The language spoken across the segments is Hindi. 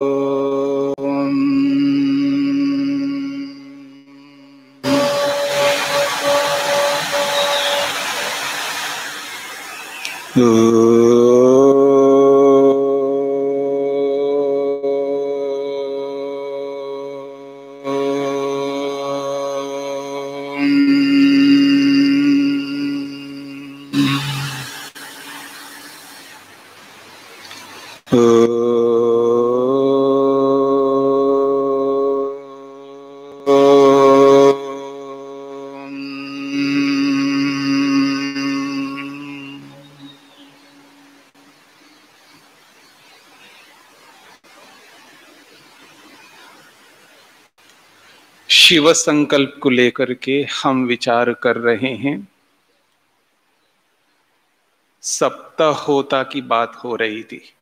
Uh... शिव संकल्प को लेकर के हम विचार कर रहे हैं। सप्तहोता की बात हो रही थी।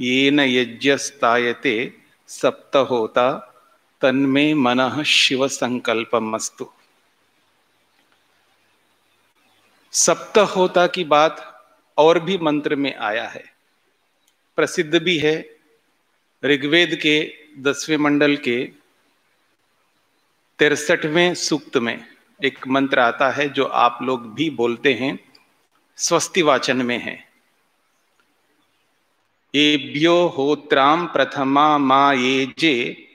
ये न यज्ञस्तायते सप्तहोता तन्मे मन शिव संकल्प मस्तु सप्तहोता की बात और भी मंत्र में आया है। प्रसिद्ध भी है। ऋग्वेद के दसवें मंडल के तिरसठवें सूक्त में एक मंत्र आता है, जो आप लोग भी बोलते हैं, स्वस्ति वाचन में है। एभ्यो होत्राम प्रथमा मा ये जे,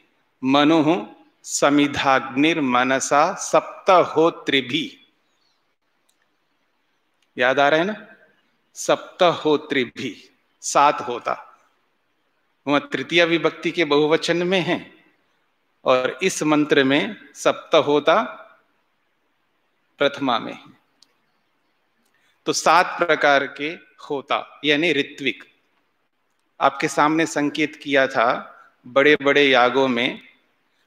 मनु समिधाग्निर्मनसा सप्तहोत्रिभी। याद आ रहा है ना? सप्तहोत्रिभी, सात होता। वह तृतीय विभक्ति के बहुवचन में है। और इस मंत्र में सप्त होता प्रथमा में तो सात प्रकार के होता, यानी ऋत्विक। आपके सामने संकेत किया था बड़े बड़े यागों में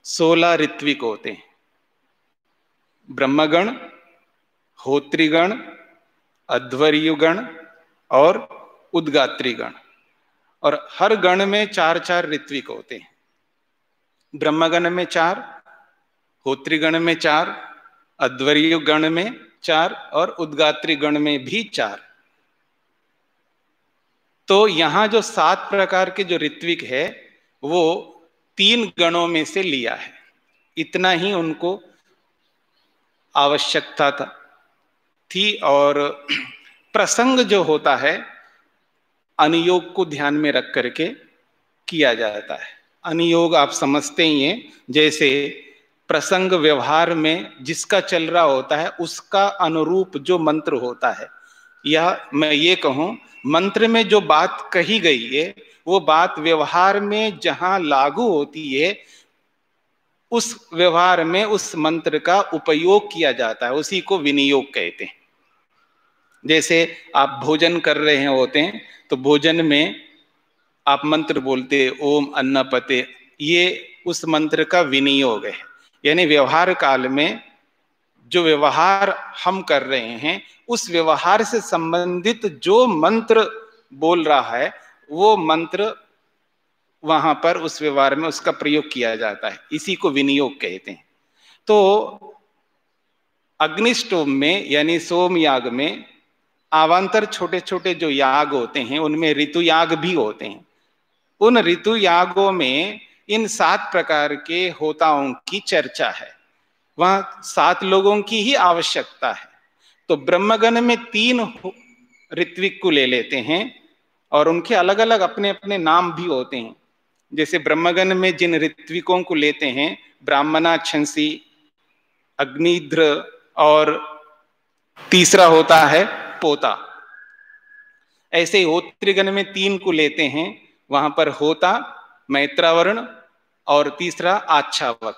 सोलह ऋत्विक होते हैं। ब्रह्मगण, होत्रिगण, अध्वर्युगण और उद्गात्रीगण। और हर गण में चार चार ऋत्विक होते हैं। ब्रह्मगण में चार, होत्रिगण में चार अद्वरीय गण में चार और उद्गात्री गण में भी चार। तो यहाँ जो सात प्रकार के जो ऋत्विक है, वो तीन गणों में से लिया है। इतना ही उनको आवश्यकता था। थी और प्रसंग जो होता है, अनुयोग को ध्यान में रख करके किया जाता है। अनुयोग आप समझते ही हैं, जैसे प्रसंग व्यवहार में जिसका चल रहा होता है, उसका अनुरूप जो मंत्र होता है। या मैं ये कहूँ, मंत्र में जो बात कही गई है, वो बात व्यवहार में जहाँ लागू होती है, उस व्यवहार में उस मंत्र का उपयोग किया जाता है, उसी को विनियोग कहते हैं। जैसे आप भोजन कर रहे होते हैं तो भोजन में आप मंत्र बोलते, ओम अन्नपते, ये उस मंत्र का विनियोग है। यानी व्यवहार काल में जो व्यवहार हम कर रहे हैं, उस व्यवहार से संबंधित जो मंत्र बोल रहा है, वो मंत्र वहाँ पर उस व्यवहार में उसका प्रयोग किया जाता है। इसी को विनियोग कहते हैं। तो अग्निष्टोम में, यानी सोम याग में, आवांतर छोटे छोटे जो याग होते हैं, उनमें ऋतु याग भी होते हैं। उन ऋतु यागों में इन सात प्रकार के होताओं की चर्चा है। वहाँ सात लोगों की ही आवश्यकता है। तो ब्रह्मगण में तीन ऋत्विक को ले लेते हैं और उनके अलग अलग अपने अपने नाम भी होते हैं। जैसे ब्रह्मगण में जिन ऋत्विकों को लेते हैं ब्राह्मणा छंसी अग्निध्र और तीसरा होता है पोता। ऐसे होत्रिगण में तीन को लेते हैं वहाँ पर होता मैत्रावर्ण और तीसरा आच्छावक।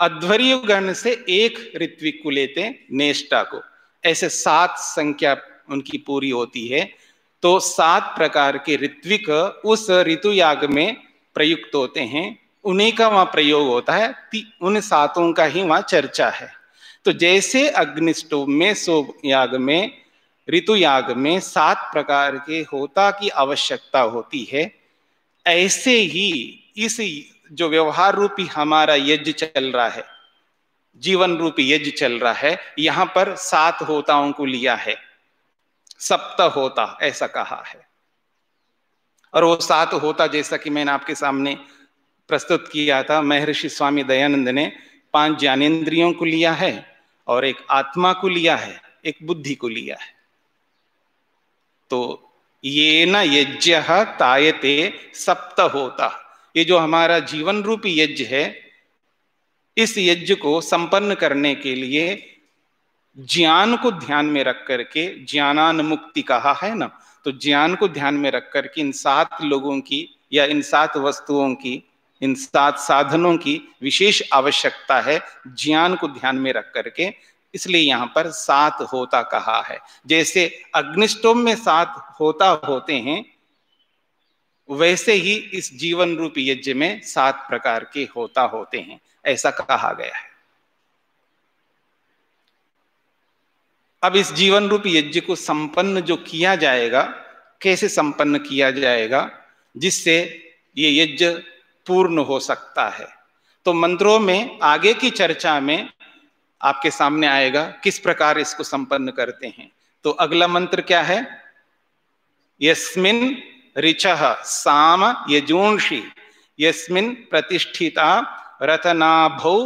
अध्वर्य गण से एक ऋत्विक को लेते नेष्टा को। ऐसे सात संख्या उनकी पूरी होती है। तो सात प्रकार के ऋत्विक उस ऋतु याग में प्रयुक्त होते हैं। उन्हीं का वहाँ प्रयोग होता है। उन सातों का ही वहाँ चर्चा है। तो जैसे अग्निष्टोम में सो याग में ऋतु याग में सात प्रकार के होता की आवश्यकता होती है। ऐसे ही इस जो व्यवहार रूपी हमारा यज्ञ चल रहा है, जीवन रूपी यज्ञ चल रहा है, यहाँ पर सात होताओं को लिया है। सप्त होता, ऐसा कहा है। और वो सात होता जैसा कि मैंने आपके सामने प्रस्तुत किया था, महर्षि स्वामी दयानंद ने पाँच ज्ञानेन्द्रियों को लिया है और एक आत्मा को लिया है, एक बुद्धि को लिया है। तो ये न यज्ञ तायते सप्त होता ये जो हमारा जीवन रूपी यज्ञ है, इस यज्ञ को संपन्न करने के लिए ज्ञान को ध्यान में रख करके ज्ञानान मुक्ति कहा है ना तो ज्ञान को ध्यान में रख करके इन सात लोगों की या इन सात वस्तुओं की, इन सात साधनों की विशेष आवश्यकता है, ज्ञान को ध्यान में रख करके। इसलिए यहाँ पर सात होता कहा है। जैसे अग्निष्टोम में सात होता होते हैं, वैसे ही इस जीवन रूप यज्ञ में सात प्रकार के होता होते हैं, ऐसा कहा गया है। अब इस जीवन रूप यज्ञ को संपन्न जो किया जाएगा, कैसे संपन्न किया जाएगा, जिससे ये यज्ञ पूर्ण हो सकता है। तो मंत्रों में, आगे की चर्चा में आपके सामने आएगा, किस प्रकार इसको संपन्न करते हैं? तो अगला मंत्र क्या है? यस्मिन साम यजूंषि, यस्मिन प्रतिष्ठिता रतनाभौ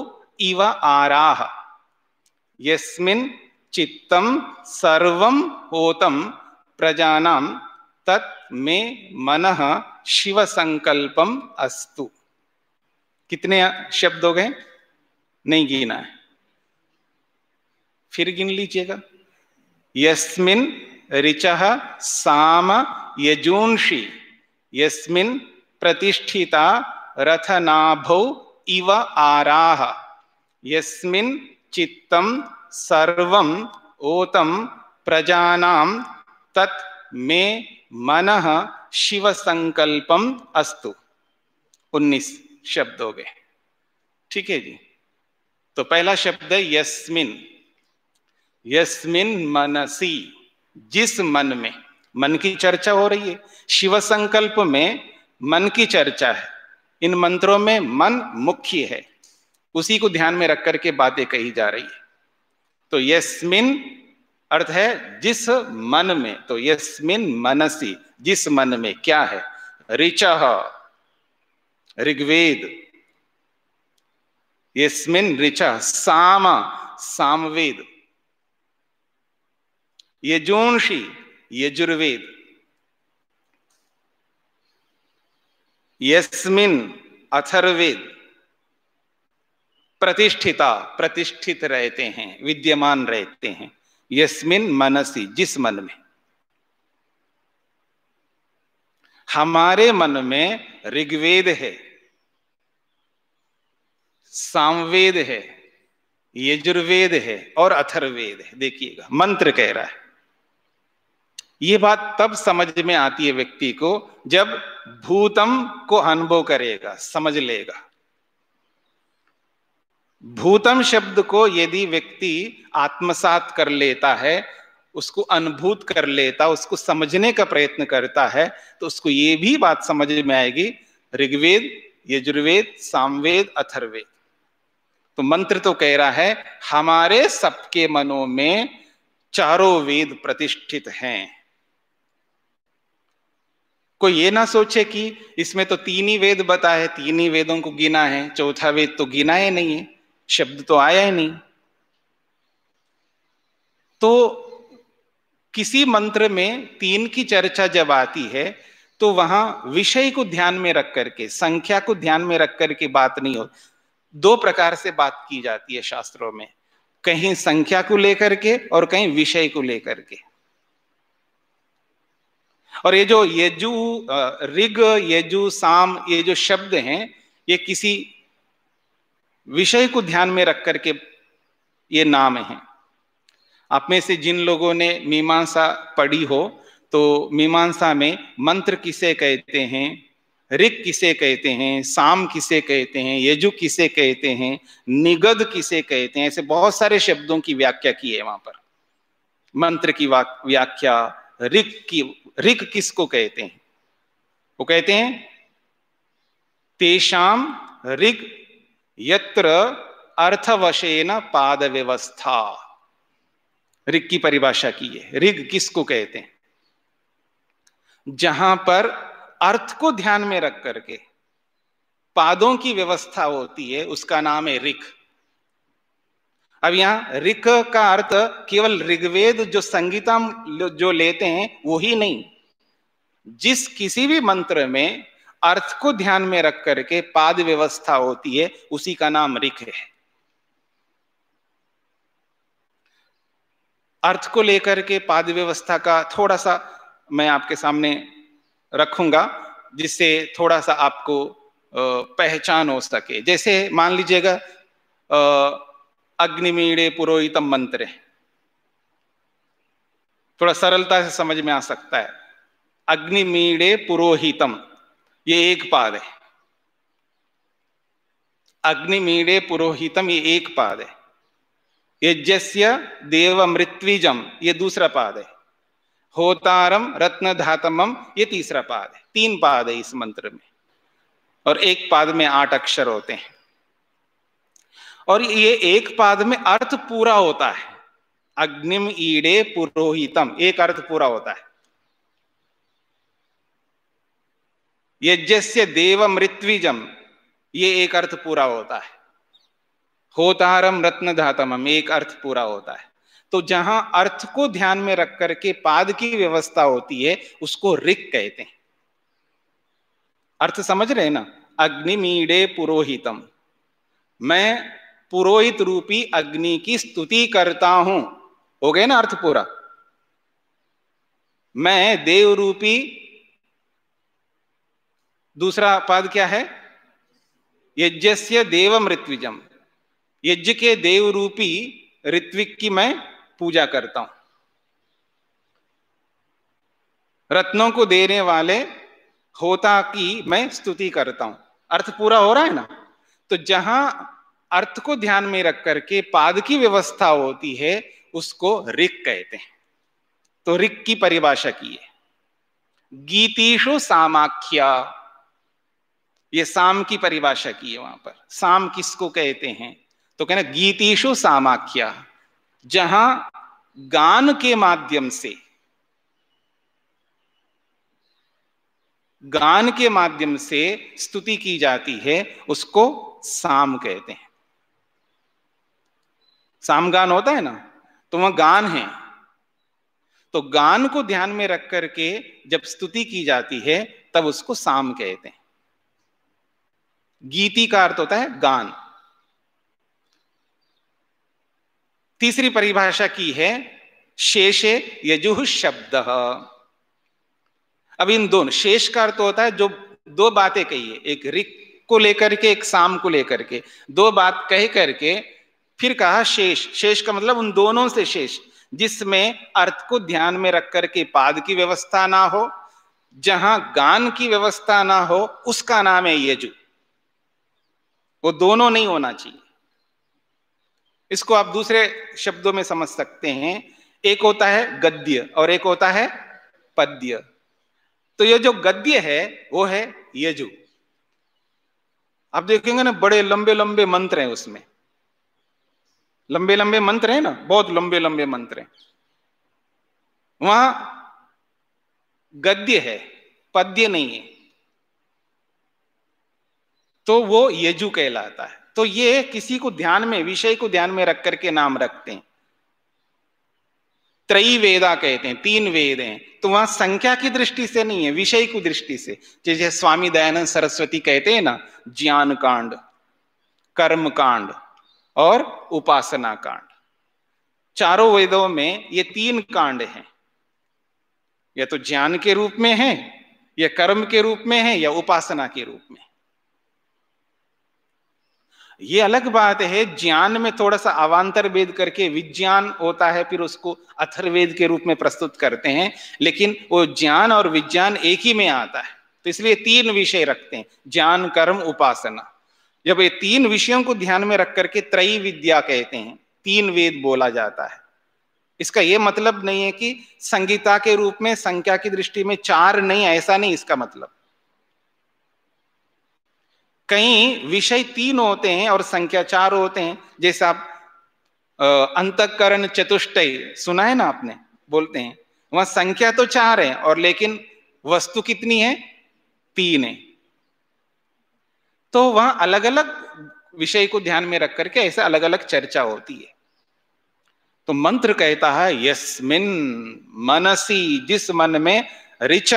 इव आराह यस्मिन चित्तम सर्वम होतम प्रजानाम तत् में मन शिव संकल्पम अस्तु। कितने शब्द हो गए? नहीं गिना है। फिर गिन लीजिएगा यस्मिन ऋच साम यजूंषि। यस्मिन प्रतिष्ठिता रथनाभौ इव आराह यस्मिन चित्तम सर्वम ओतम प्रजानाम तत् मे मन शिव संकल्पम अस्तु। उन्नीस शब्द हो गए ठीक है जी। तो पहला शब्द है यस्मिन। यस्मिन मनसी, जिस मन में, मन की चर्चा हो रही है। शिव संकल्प में मन की चर्चा है। इन मंत्रों में मन मुख्य है। उसी को ध्यान में रख करके बातें कही जा रही है। तो यस्मिन अर्थ है जिस मन में तो यस्मिन मनसी, जिस मन में क्या है? ऋच, ऋग्वेद। यस्मिन ऋच, साम, सामवेद। यजोंशी यजुर्वेद। यस्मिन अथर्वेद। प्रतिष्ठिता, प्रतिष्ठित रहते हैं, विद्यमान रहते हैं। यस्मिन मनसी, जिस मन में? हमारे मन में ऋग्वेद है, सामवेद है, यजुर्वेद है और अथर्वेद है। देखिएगा, मंत्र कह रहा है। ये बात तब समझ में आती है व्यक्ति को जब भूतम को अनुभव करेगा, समझ लेगा। भूतम शब्द को यदि व्यक्ति आत्मसात कर लेता है, उसको अनुभूत कर लेता, उसको समझने का प्रयत्न करता है तो उसको ये भी बात समझ में आएगी, ऋग्वेद, यजुर्वेद, सामवेद अथर्वेद तो मंत्र तो कह रहा है, हमारे सबके मनों में चारों वेद प्रतिष्ठित हैं। कोई ये ना सोचे कि इसमें तो तीन ही वेद बताए तीन ही वेदों को गिना है, चौथा वेद तो गिना है नहीं है, शब्द तो आया ही नहीं। तो किसी मंत्र में तीन की चर्चा जब आती है तो वहाँ विषय को ध्यान में रख करके, संख्या को ध्यान में रख करके बात नहीं हो, दो प्रकार से बात की जाती है शास्त्रों में, कहीं संख्या को लेकर के और कहीं विषय को लेकर के। और ये जो यजु ऋग, यजु, साम, ये जो शब्द हैं, ये किसी विषय को ध्यान में रख करके ये नाम है। आप में से जिन लोगों ने मीमांसा पढ़ी हो तो मीमांसा में मंत्र किसे कहते हैं, ऋग किसे कहते हैं, साम किसे कहते हैं, यजु किसे कहते हैं, निगद किसे कहते हैं, ऐसे बहुत सारे शब्दों की व्याख्या की है वहाँ पर। मंत्र की व्याख्या ऋग की ऋग किसको कहते हैं? वो कहते हैं तेषाम ऋग यत्र अर्थवशेन पाद व्यवस्था ऋग की परिभाषा की है। ऋग किसको कहते हैं? जहाँ पर अर्थ को ध्यान में रख करके पादों की व्यवस्था होती है, उसका नाम है ऋख अब यहाँ ऋख का अर्थ केवल ऋग्वेद जो संगीता जो लेते हैं, वो ही नहीं। जिस किसी भी मंत्र में अर्थ को ध्यान में रख करके पाद व्यवस्था होती है, उसी का नाम ऋख है। अर्थ को लेकर के पाद व्यवस्था का थोड़ा सा मैं आपके सामने रखूँगा, जिससे थोड़ा सा आपको पहचान हो सके। जैसे मान लीजिएगा अग्निमीड़े पुरोहितम मंत्र। थोड़ा सरलता से समझ में आ सकता है। अग्निमीड़े पुरोहितम, ये एक पाद है। अग्निमीड़े पुरोहितम, ये एक पाद है। यज्ञस्य देव मृत्विजम ये दूसरा पाद है। होतारम रत्न धातमम ये तीसरा पाद है। तीन पाद है इस मंत्र में। और एक पाद में आठ अक्षर होते हैं। और ये एक पाद में अर्थ पूरा होता है। अग्निम ईडे पुरोहितम, एक अर्थ पूरा होता है। यज्ञस्य देव मृत्विजम ये एक अर्थ पूरा होता है। होतारम रत्न धातम एक अर्थ पूरा होता है। तो जहाँ अर्थ को ध्यान में रख करके पाद की व्यवस्था होती है, उसको रिक कहते हैं। अर्थ समझ रहे हैं ना? अग्निमीडे पुरोहितम। मैं पुरोहित रूपी अग्नि की स्तुति करता हूँ। हो गए ना अर्थ पूरा? मैं देव रूपी दूसरा पद क्या है? यज्ञस्य देव मृत्विजम यज्ञ के देव रूपी ऋत्विक की मैं पूजा करता हूँ। रत्नों को देने वाले होता की मैं स्तुति करता हूँ। अर्थ पूरा हो रहा है ना? तो जहाँ अर्थ को ध्यान में रख करके पाद की व्यवस्था होती है, उसको रिक कहते हैं। तो रिक की परिभाषा की है। गीतीशु सामाख्या। ये साम की परिभाषा की है वहाँ पर। साम किसको कहते हैं? तो कहना गीतीशु सामाख्या। जहाँ गान के माध्यम से, गान के माध्यम से स्तुति की जाती है, उसको साम कहते हैं। सामगान होता है ना तो वह गान है। तो गान को ध्यान में रख करके जब स्तुति की जाती है, तब उसको साम कहते हैं। गीति का अर्थ होता है गान। तीसरी परिभाषा की है, शेषे यजुह शब्द। अब इन दोनों, शेष का अर्थ होता है जो दो बातें कही है, एक रिक को लेकर के, एक साम को लेकर के। दो बात कह करके फिर कहा शेष। शेष का मतलब उन दोनों से शेष, जिसमें अर्थ को ध्यान में रख करके पाद की व्यवस्था ना हो, जहाँ गान की व्यवस्था ना हो, उसका नाम है यजु। वो दोनों नहीं होना चाहिए। इसको आप दूसरे शब्दों में समझ सकते हैं। एक होता है गद्य और एक होता है पद्य। तो ये जो गद्य है, वो है यजु। आप देखेंगे ना, बड़े लंबे लंबे मंत्र हैं उसमें। लंबे लंबे मंत्र हैं ना, बहुत लंबे लंबे मंत्र हैं। वहाँ गद्य है, पद्य नहीं है। तो वो यजु कहलाता है। तो ये किसी को ध्यान में, विषय को ध्यान में रख करके नाम रखते हैं। त्रयी वेदा कहते हैं, तीन वेद हैं। तो वहाँ संख्या की दृष्टि से नहीं है, विषय की दृष्टि से। जैसे स्वामी दयानंद सरस्वती कहते हैं ना, ज्ञान कांड, कर्म कांड। और उपासना कांड। चारों वेदों में ये तीन कांड हैं। या तो ज्ञान के रूप में है, या कर्म के रूप में है, या उपासना के रूप में। ये अलग बात है, ज्ञान में थोड़ा सा अवान्तर वेद करके विज्ञान होता है, फिर उसको अथर्वेद के रूप में प्रस्तुत करते हैं, लेकिन वो ज्ञान और विज्ञान एक ही में आता है। तो इसलिए तीन विषय रखते हैं, ज्ञान, कर्म, उपासना। जब ये तीन विषयों को ध्यान में रख करके त्रयी विद्या कहते हैं, तीन वेद बोला जाता है। इसका यह मतलब नहीं है कि संगीता के रूप में, संख्या की दृष्टि में चार नहीं, ऐसा नहीं इसका मतलब। कई विषय तीन होते हैं और संख्या चार होते हैं, जैसे आप अंतकरण चतुष्टय, सुना है ना आपने? बोलते हैं। वहाँ संख्या तो चार है, और लेकिन वस्तु कितनी है? तीन है। तो वहाँ अलग अलग विषय को ध्यान में रख करके ऐसे अलग अलग चर्चा होती है। तो मंत्र कहता है, यस्मिन मनसी, जिस मन में ऋच,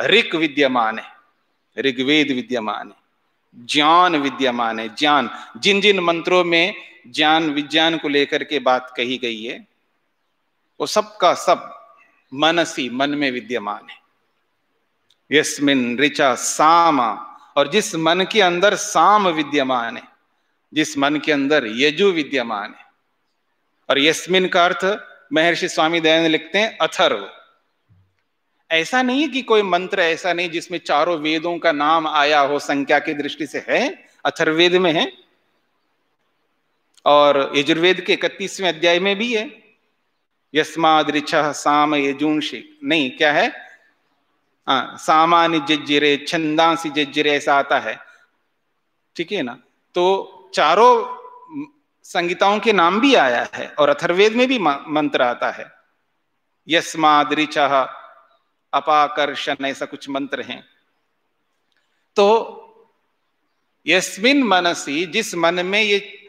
ऋक विद्यमान है ऋग्वेद विद्यमान है, ज्ञान विद्यमान है, ज्ञान जिन जिन मंत्रों में ज्ञान, विज्ञान को लेकर के बात कही गई है, वो सब का सब मनसी, मन में विद्यमान है। यस्मिन ऋचा सामा और जिस मन के अंदर साम विद्यमान है, जिस मन के अंदर यजु विद्यमान है। और यस्मिन का अर्थ महर्षि स्वामी दयानंद लिखते हैं, अथर्व। ऐसा नहीं है कि कोई मंत्र ऐसा नहीं जिसमें चारों वेदों का नाम आया हो, संख्या की दृष्टि से है अथर्वेद में है। और यजुर्वेद के इकतीसवें अध्याय में भी है। यस्माद ऋचा साम यजुंशी नहीं, क्या है? हाँ सामान्य जज्जिरे, छंदांसी जज्जिरे ऐसा आता है। ठीक है ना? तो चारों संगीताओं के नाम भी आया है और अथर्वेद में भी मंत्र आता है। यस्माद अपाकर्षण ऐसा कुछ मंत्र हैं। तो यस्मिन मनसी, जिस मन में ये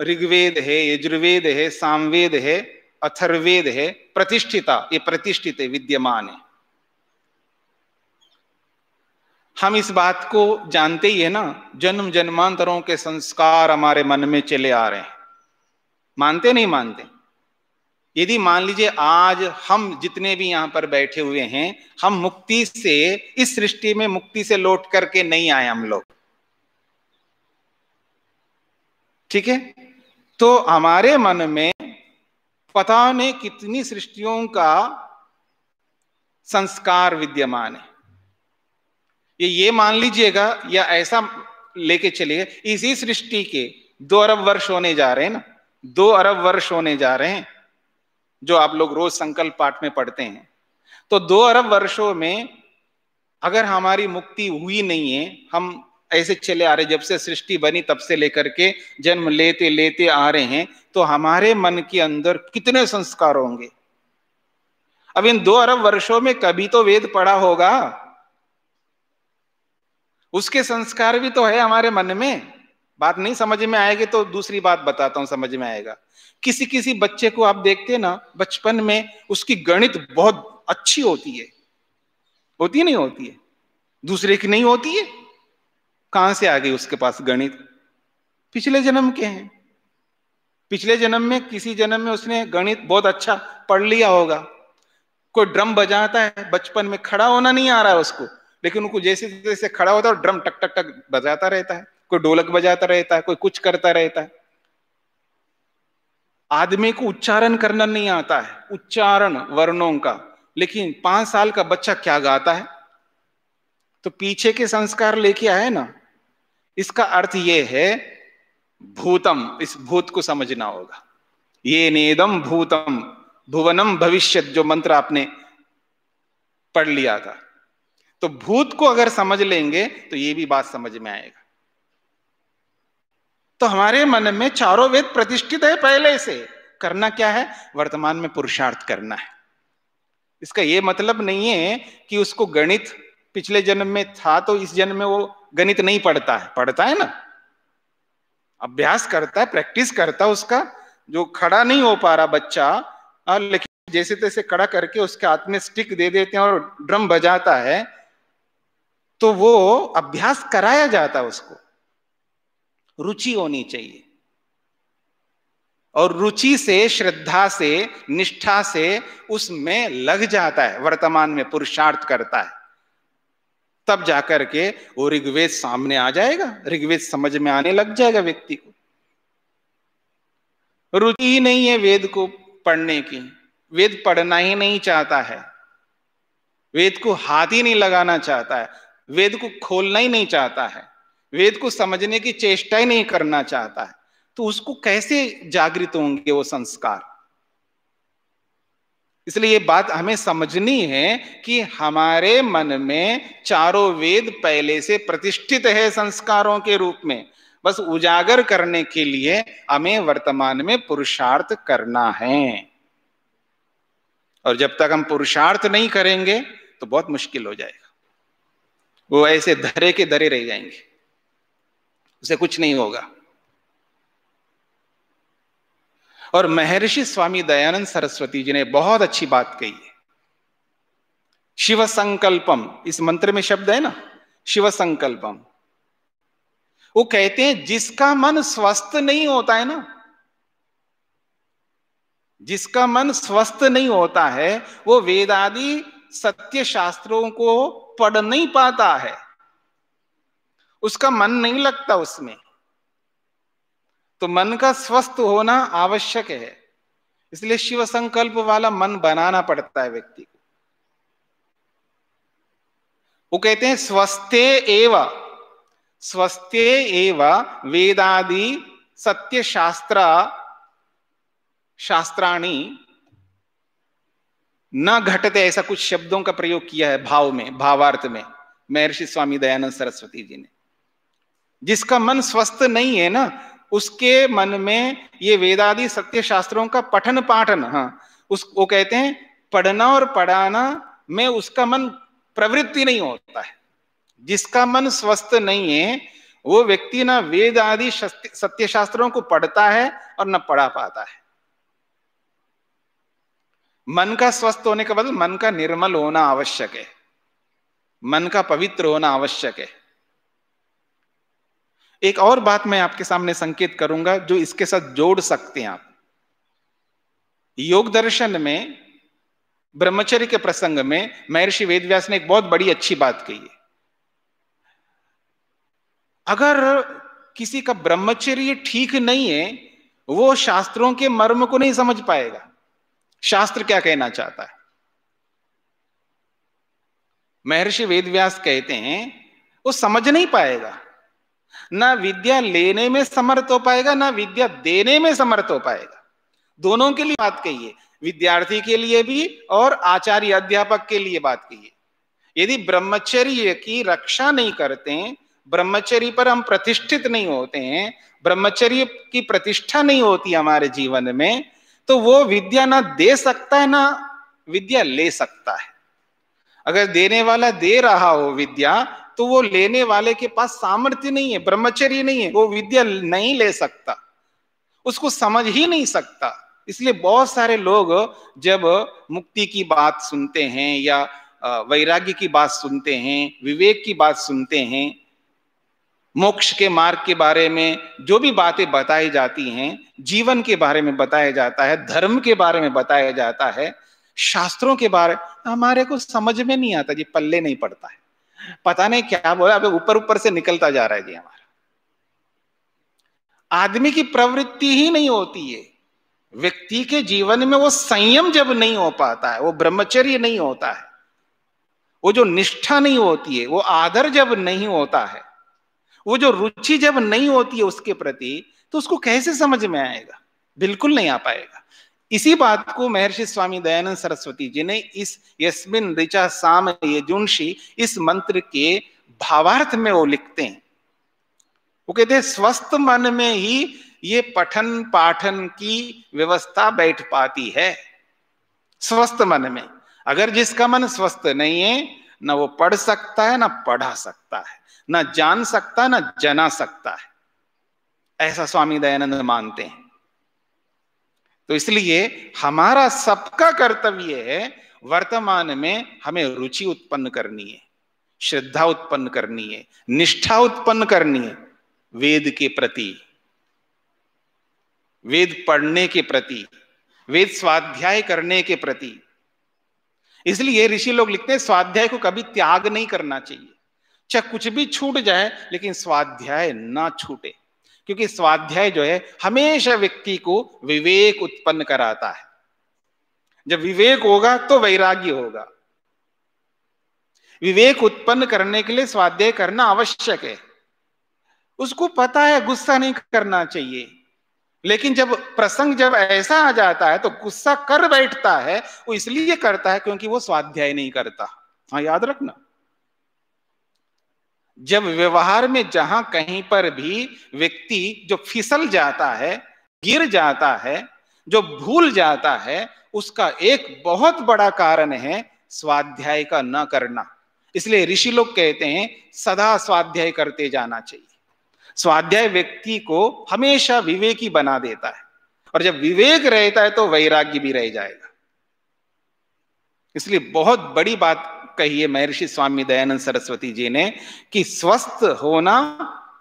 ऋग्वेद है, यजुर्वेद है, सामवेद है अथर्वेद है, प्रतिष्ठिता, ये प्रतिष्ठित है विद्यमान। है हम इस बात को जानते ही है ना, जन्म जन्मांतरों के संस्कार हमारे मन में चले आ रहे हैं। मानते नहीं मानते? यदि मान लीजिए आज हम जितने भी यहाँ पर बैठे हुए हैं, हम मुक्ति से, इस सृष्टि में मुक्ति से लौट करके नहीं आए हम लोग। ठीक है? तो हमारे मन में पता नहीं कितनी सृष्टियों का संस्कार विद्यमान है। ये ये मान लीजिएगा, या ऐसा लेके चलिए, इसी सृष्टि के दो अरब वर्ष होने जा रहे हैं ना, दो अरब वर्ष होने जा रहे हैं, जो आप लोग रोज संकल्प पाठ में पढ़ते हैं। तो दो अरब वर्षों में अगर हमारी मुक्ति हुई नहीं है, हम ऐसे चले आ रहे जब से सृष्टि बनी तब से लेकर के जन्म लेते लेते आ रहे हैं तो हमारे मन के अंदर कितने संस्कार होंगे? अब इन दो अरब वर्षों में कभी तो वेद पढ़ा होगा उसके संस्कार भी तो है हमारे मन में। बात नहीं समझ में आएगी तो दूसरी बात बताता हूँ, समझ में आएगा। किसी किसी बच्चे को आप देखते हैं ना, बचपन में उसकी गणित बहुत अच्छी होती है। होती नहीं होती है। दूसरे की नहीं होती है। कहाँ से आ गई उसके पास गणित? पिछले जन्म के हैं। पिछले जन्म में, किसी जन्म में उसने गणित बहुत अच्छा पढ़ लिया होगा। कोई ड्रम बजाता है, बचपन में खड़ा होना नहीं आ रहा है उसको। लेकिन उनको जैसे जैसे खड़ा होता है ड्रम टक टक टक बजाता रहता है, कोई ढोलक बजाता रहता है, कोई कुछ करता रहता है। आदमी को उच्चारण करना नहीं आता है, उच्चारण वर्णों का। लेकिन पाँच साल का बच्चा क्या गाता है? तो पीछे के संस्कार लेके आए ना, इसका अर्थ यह है, भूतम, इस भूत को समझना होगा। ये नेदम भूतम, भुवनम भविष्य जो मंत्र आपने पढ़ लिया था। तो भूत को अगर समझ लेंगे तो ये भी बात समझ में आएगा। तो हमारे मन में चारों वेद प्रतिष्ठित है पहले से। करना क्या है? वर्तमान में पुरुषार्थ करना है। इसका यह मतलब नहीं है कि उसको गणित पिछले जन्म में था तो इस जन्म में वो गणित नहीं पढ़ता है। पढ़ता है ना? अभ्यास करता है, प्रैक्टिस करता है उसका। जो खड़ा नहीं हो पा रहा बच्चा लेकिन जैसे तैसे खड़ा करके उसके हाथ में स्टिक दे देते हैं और ड्रम बजाता है तो वो अभ्यास कराया जाता उसको। रुचि होनी चाहिए। और रुचि से, श्रद्धा से, निष्ठा से उसमें लग जाता है, वर्तमान में पुरुषार्थ करता है। तब जाकर के वो ऋग्वेद सामने आ जाएगा, ऋग्वेद समझ में आने लग जाएगा व्यक्ति को। रुचि ही नहीं है वेद को पढ़ने की, वेद पढ़ना ही नहीं चाहता है। वेद को हाथ ही नहीं लगाना चाहता है। वेद को खोलना ही नहीं चाहता है। वेद को समझने की चेष्टा ही नहीं करना चाहता है। तो उसको कैसे जागृत होंगे वो संस्कार? इसलिए ये बात हमें समझनी है कि हमारे मन में चारों वेद पहले से प्रतिष्ठित है संस्कारों के रूप में। बस उजागर करने के लिए हमें वर्तमान में पुरुषार्थ करना है। और जब तक हम पुरुषार्थ नहीं करेंगे तो बहुत मुश्किल हो जाएगा। वो ऐसे धरे के धरे रह जाएँगे। उसे कुछ नहीं होगा। और महर्षि स्वामी दयानंद सरस्वती जी ने बहुत अच्छी बात कही है। शिव संकल्पम इस मंत्र में शब्द है ना? शिव संकल्पम वो कहते हैं, जिसका मन स्वस्थ नहीं होता है ना? जिसका मन स्वस्थ नहीं होता है, वो वेदादि सत्य शास्त्रों को पढ़ नहीं पाता है। उसका मन नहीं लगता उसमें। तो मन का स्वस्थ होना आवश्यक है। इसलिए शिव संकल्प वाला मन बनाना पड़ता है व्यक्ति को। वो कहते हैं, स्वस्थे एव स्वस्थे एव वेदादि सत्य शास्त्र शास्त्राणी न घटते ऐसा कुछ शब्दों का प्रयोग किया है भाव में, भावार्थ में, महर्षि स्वामी दयानंद सरस्वती जी ने। जिसका मन स्वस्थ नहीं है ना, उसके मन में ये वेदादि सत्य शास्त्रों का पठन पाठन हाँ उस, वो कहते हैं, पढ़ना और पढ़ाना में उसका मन प्रवृत्ति नहीं होता है। जिसका मन स्वस्थ नहीं है, वो व्यक्ति ना वेद आदि सत्य शास्त्रों को पढ़ता है और न पढ़ा पाता है। मन का स्वस्थ होने के बदल मन का निर्मल होना आवश्यक है। मन का पवित्र होना आवश्यक है। एक और बात मैं आपके सामने संकेत करूँगा जो इसके साथ जोड़ सकते हैं आप। योग दर्शन में, ब्रह्मचर्य के प्रसंग में महर्षि वेदव्यास ने एक बहुत बड़ी अच्छी बात कही है। अगर किसी का ब्रह्मचर्य ठीक नहीं है, वो शास्त्रों के मर्म को नहीं समझ पाएगा। शास्त्र क्या कहना चाहता है? महर्षि वेदव्यास कहते हैं, वो समझ नहीं पाएगा। ना विद्या लेने में समर्थ हो पाएगा, ना विद्या देने में समर्थ हो पाएगा। दोनों के लिए बात कही विद्यार्थी के लिए भी और आचार्य अध्यापक के लिए बात कही यदि ब्रह्मचर्य की रक्षा नहीं करते ब्रह्मचर्य पर हम प्रतिष्ठित नहीं होते हैं, ब्रह्मचर्य की प्रतिष्ठा नहीं होती हमारे जीवन में तो वो विद्या ना दे सकता है ना विद्या ले सकता है। अगर देने वाला दे रहा हो विद्या तो वो लेने वाले के पास सामर्थ्य नहीं है, ब्रह्मचर्य नहीं है, वो विद्या नहीं ले सकता। उसको समझ ही नहीं सकता। इसलिए बहुत सारे लोग जब मुक्ति की बात सुनते हैं या वैराग्य की बात सुनते हैं, विवेक की बात सुनते हैं मोक्ष के मार्ग के बारे में जो भी बातें बताई जाती हैं, जीवन के बारे में बताया जाता है, धर्म के बारे में बताया जाता है, शास्त्रों के बारे, हमारे को समझ में नहीं आता जी, पल्ले नहीं पड़ता है। पता नहीं क्या बोला, अब ऊपर ऊपर से निकलता जा रहा है जी हमारा। आदमी की प्रवृत्ति ही नहीं होती है। व्यक्ति के जीवन में वो संयम जब नहीं हो पाता है, वो ब्रह्मचर्य नहीं होता है, वो जो निष्ठा नहीं होती है, वो आदर जब नहीं होता है वो जो रुचि जब नहीं होती है उसके प्रति तो उसको कैसे समझ में आएगा? बिल्कुल नहीं आ पाएगा। इसी बात को महर्षि स्वामी दयानंद सरस्वती जी ने इस यस्मिन ऋचा साम यजुंशी इस मंत्र के भावार्थ में वो लिखते हैं। वो कहते हैं, स्वस्थ मन में ही ये पठन पाठन की व्यवस्था बैठ पाती है। स्वस्थ मन में। अगर जिसका मन स्वस्थ नहीं है, ना वो पढ़ सकता है, ना पढ़ा सकता है। ना जान सकता, ना जना सकता है। ऐसा स्वामी दयानंद मानते हैं। तो इसलिए हमारा सबका कर्तव्य है, वर्तमान में हमें रुचि उत्पन्न करनी है, श्रद्धा उत्पन्न करनी है, निष्ठा उत्पन्न करनी है, वेद के प्रति, वेद पढ़ने के प्रति, वेद स्वाध्याय करने के प्रति। इसलिए ऋषि लोग लिखते हैं, स्वाध्याय को कभी त्याग नहीं करना चाहिए। चाहे कुछ भी छूट जाए, लेकिन स्वाध्याय ना छूटे। क्योंकि स्वाध्याय जो है, हमेशा व्यक्ति को विवेक उत्पन्न कराता है। जब विवेक होगा तो वैराग्य होगा। विवेक उत्पन्न करने के लिए स्वाध्याय करना आवश्यक है। उसको पता है, गुस्सा नहीं करना चाहिए। लेकिन जब प्रसंग जब ऐसा आ जाता है तो गुस्सा कर बैठता है, वो इसलिए करता है क्योंकि वो स्वाध्याय नहीं करता। हाँ याद रखना। जब व्यवहार में जहाँ कहीं पर भी व्यक्ति जो फिसल जाता है, गिर जाता है, जो भूल जाता है, उसका एक बहुत बड़ा कारण है स्वाध्याय का न करना। इसलिए ऋषि लोग कहते हैं, सदा स्वाध्याय करते जाना चाहिए। स्वाध्याय व्यक्ति को हमेशा विवेकी बना देता है। और जब विवेक रहता है तो वैराग्य भी रह जाएगा। इसलिए बहुत बड़ी बात कही है महर्षि स्वामी दयानंद सरस्वती जी ने कि स्वस्थ होना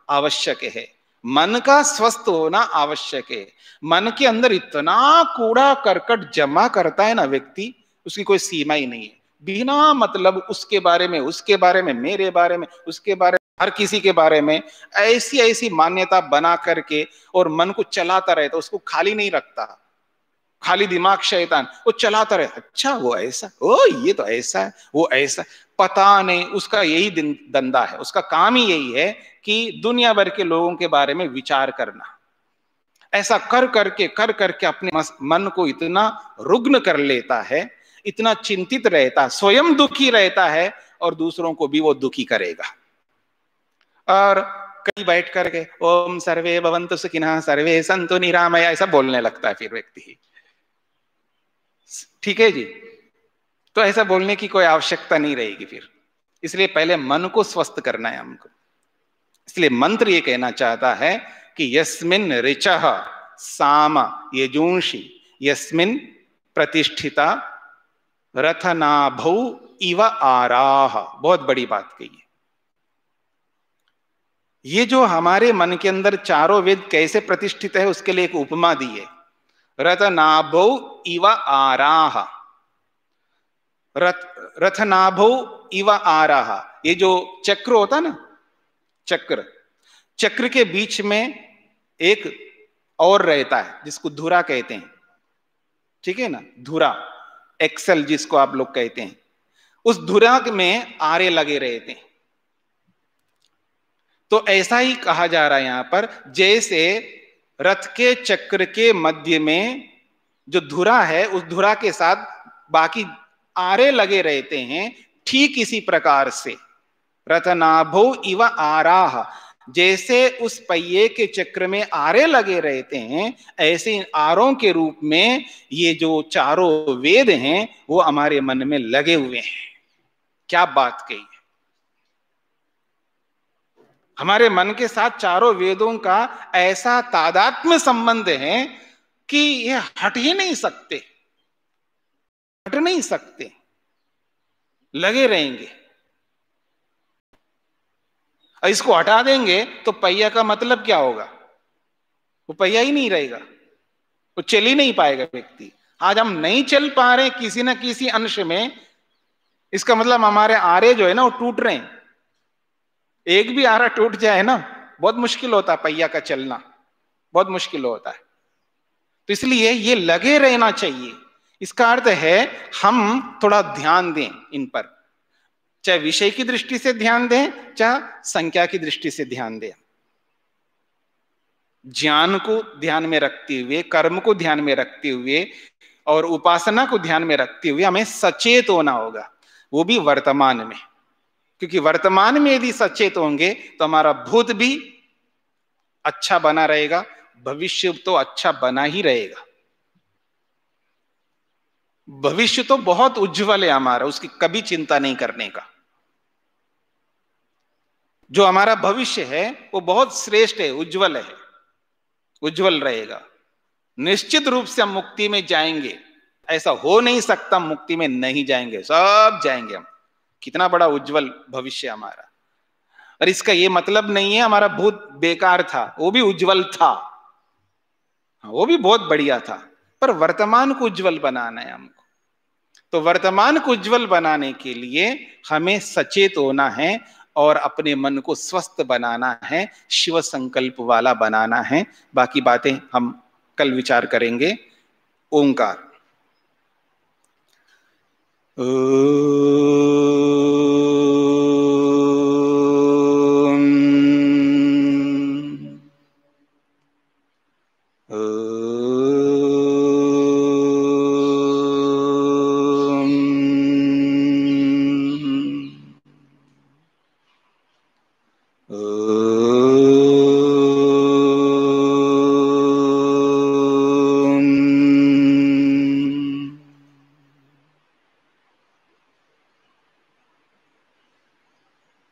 आवश्यक है। मन का स्वस्थ होना आवश्यक है। मन के अंदर इतना कूड़ा करकट जमा करता है ना व्यक्ति, उसकी कोई सीमा ही नहीं है। बिना मतलब उसके बारे में, उसके बारे में, मेरे बारे में, उसके बारे में, हर किसी के बारे में ऐसी ऐसी मान्यता बना करके और मन को चलाता रहता उसको खाली नहीं रखता। खाली दिमाग शैतान। वो चलाता रहे अच्छा वो ऐसा ओ, ये तो ऐसा है, वो ऐसा पता नहीं, उसका यही धंधा है। उसका काम ही यही है कि दुनिया भर के लोगों के बारे में विचार करना। ऐसा कर करके कर करके अपने मन को इतना रुग्ण कर लेता है, इतना चिंतित रहता, स्वयं दुखी रहता है और दूसरों को भी वो दुखी करेगा। और कहीं बैठ करके, ओम सर्वे भवंतु सुखिना, सर्वे संतु निरामय, ऐसा बोलने लगता है फिर व्यक्ति ठीक है जी? तो ऐसा बोलने की कोई आवश्यकता नहीं रहेगी फिर। इसलिए पहले मन को स्वस्थ करना है हमको। इसलिए मंत्र ये कहना चाहता है कि यस्मिन ऋच साम यजूंशी यस्मिन प्रतिष्ठिता रथनाभौ इव आराह बहुत बड़ी बात कही है। ये जो हमारे मन के अंदर चारों वेद कैसे प्रतिष्ठित है, उसके लिए एक उपमा दी है। रथनाभौ इव आराह रथ, रथनाभौ इव आराह ये जो चक्र होता ना, चक्र। चक्र के बीच में एक और रहता है, जिसको धुरा कहते हैं। ठीक है ना? धुरा, एक्सेल जिसको आप लोग कहते हैं। उस धुरा में आरे लगे रहते हैं। तो ऐसा ही कहा जा रहा है यहाँ पर, जैसे रथ के चक्र के मध्य में जो धुरा है, उस धुरा के साथ बाकी आरे लगे रहते हैं ठीक इसी प्रकार से। रथनाभो इव आराह। जैसे उस पहिए के चक्र में आरे लगे रहते हैं, ऐसे आरों के रूप में ये जो चारों वेद हैं, वो हमारे मन में लगे हुए हैं। क्या बात कही। हमारे मन के साथ चारों वेदों का ऐसा तादात्म्य संबंध है कि ये हट ही नहीं सकते। हट नहीं सकते। लगे रहेंगे। इसको हटा देंगे तो पहिया का मतलब क्या होगा? वो पहिया ही नहीं रहेगा। वो चल ही नहीं पाएगा व्यक्ति। आज हम नहीं चल पा रहे किसी ना किसी अंश में, इसका मतलब हमारे आरे जो है ना, वो टूट रहे हैं। एक भी आरा टूट जाए ना, बहुत मुश्किल होता है पहिया का चलना, बहुत मुश्किल होता है। तो इसलिए ये लगे रहना चाहिए। इसका अर्थ है, हम थोड़ा ध्यान दें इन पर। चाहे विषय की दृष्टि से ध्यान दें, चाहे संख्या की दृष्टि से ध्यान दें। ज्ञान को ध्यान में रखते हुए, कर्म को ध्यान में रखते हुए और उपासना को ध्यान में रखते हुए हमें सचेत होना होगा, वो भी वर्तमान में। क्योंकि वर्तमान में यदि सचेत होंगे तो हमारा भूत भी अच्छा बना रहेगा, भविष्य तो अच्छा बना ही रहेगा। भविष्य तो बहुत उज्जवल है हमारा, उसकी कभी चिंता नहीं करने का। जो हमारा भविष्य है, वो बहुत श्रेष्ठ है, उज्जवल है, उज्जवल रहेगा। निश्चित रूप से हम मुक्ति में जाएँगे। ऐसा हो नहीं सकता मुक्ति में नहीं जाएँगे, सब जाएँगे हम। कितना बड़ा उज्जवल भविष्य हमारा। और इसका ये मतलब नहीं है हमारा भूत बेकार था वो भी उज्जवल था। हाँ, वो भी बहुत बढ़िया था पर वर्तमान को उज्जवल बनाना है हमको। तो वर्तमान को उज्जवल बनाने के लिए हमें सचेत होना है और अपने मन को स्वस्थ बनाना है शिव संकल्प वाला बनाना है। बाकी बातें हम कल विचार करेंगे। ओंकार। 呃。